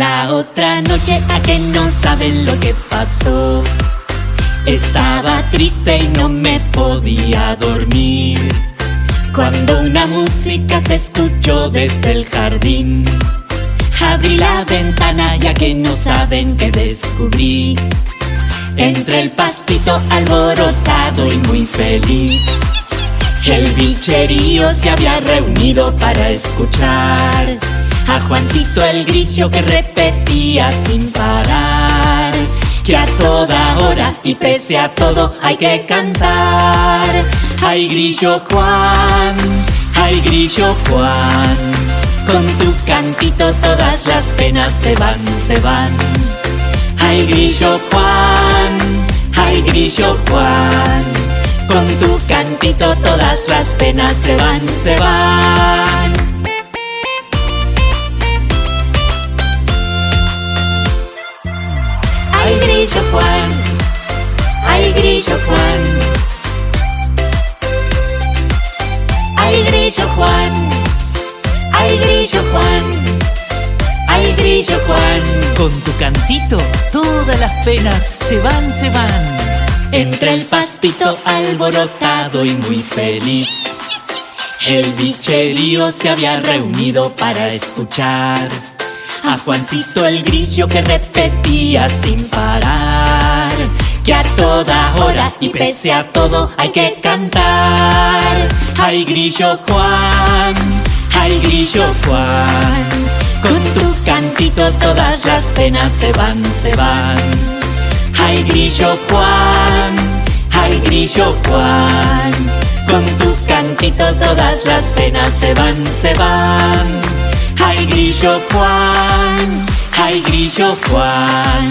La otra noche a que no saben lo que pasó. Estaba triste y no me podía dormir. Cuando una música se escuchó desde el jardín. Abrí la ventana ya que no saben qué descubrí. Entre el pastito alborotado y muy feliz. El bicherío se había reunido para escuchar a Juancito el grillo que repetía sin parar que a toda hora y pese a todo hay que cantar. Ay grillo Juan, ay grillo Juan, con tu cantito todas las penas se van, se van. Ay grillo Juan, ay grillo Juan, con tu cantito todas las penas se van, se van. Grillo Juan, ay grillo Juan, ay grillo Juan, ay grillo Juan, ay grillo Juan. Con tu cantito, todas las penas se van, se van. Entre el pastito alborotado y muy feliz, el bicherío se había reunido para escuchar a Juancito el grillo que repetía sin parar que a toda hora y pese a todo hay que cantar. Ay grillo Juan, ay grillo Juan, con tu cantito todas las penas se van, se van. Ay grillo Juan, ay grillo Juan, con tu cantito todas las penas se van, se van. Ay grillo Juan, ay grillo Juan,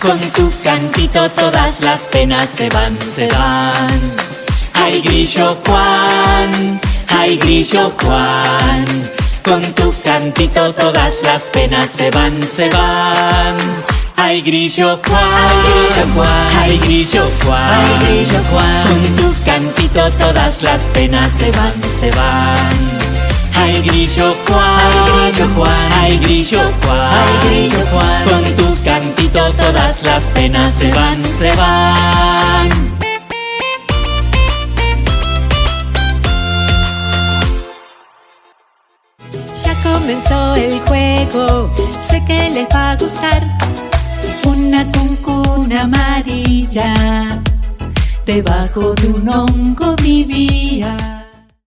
con tu cantito todas las penas se van, se van. Ay grillo Juan, ay grillo Juan, con tu cantito todas las penas se van, se van. Ay grillo Juan, ay grillo Juan, Ay, grillo Juan. con tu cantito todas las penas se van, se van. Ay grillo Juan, grillo Juan. ay grillo Juan, Ay, grillo Juan. con tu cantito todas las penas se van, se van. Ya comenzó el juego, sé que les va a gustar. Una cuncuna amarilla, debajo de un hongo vivía.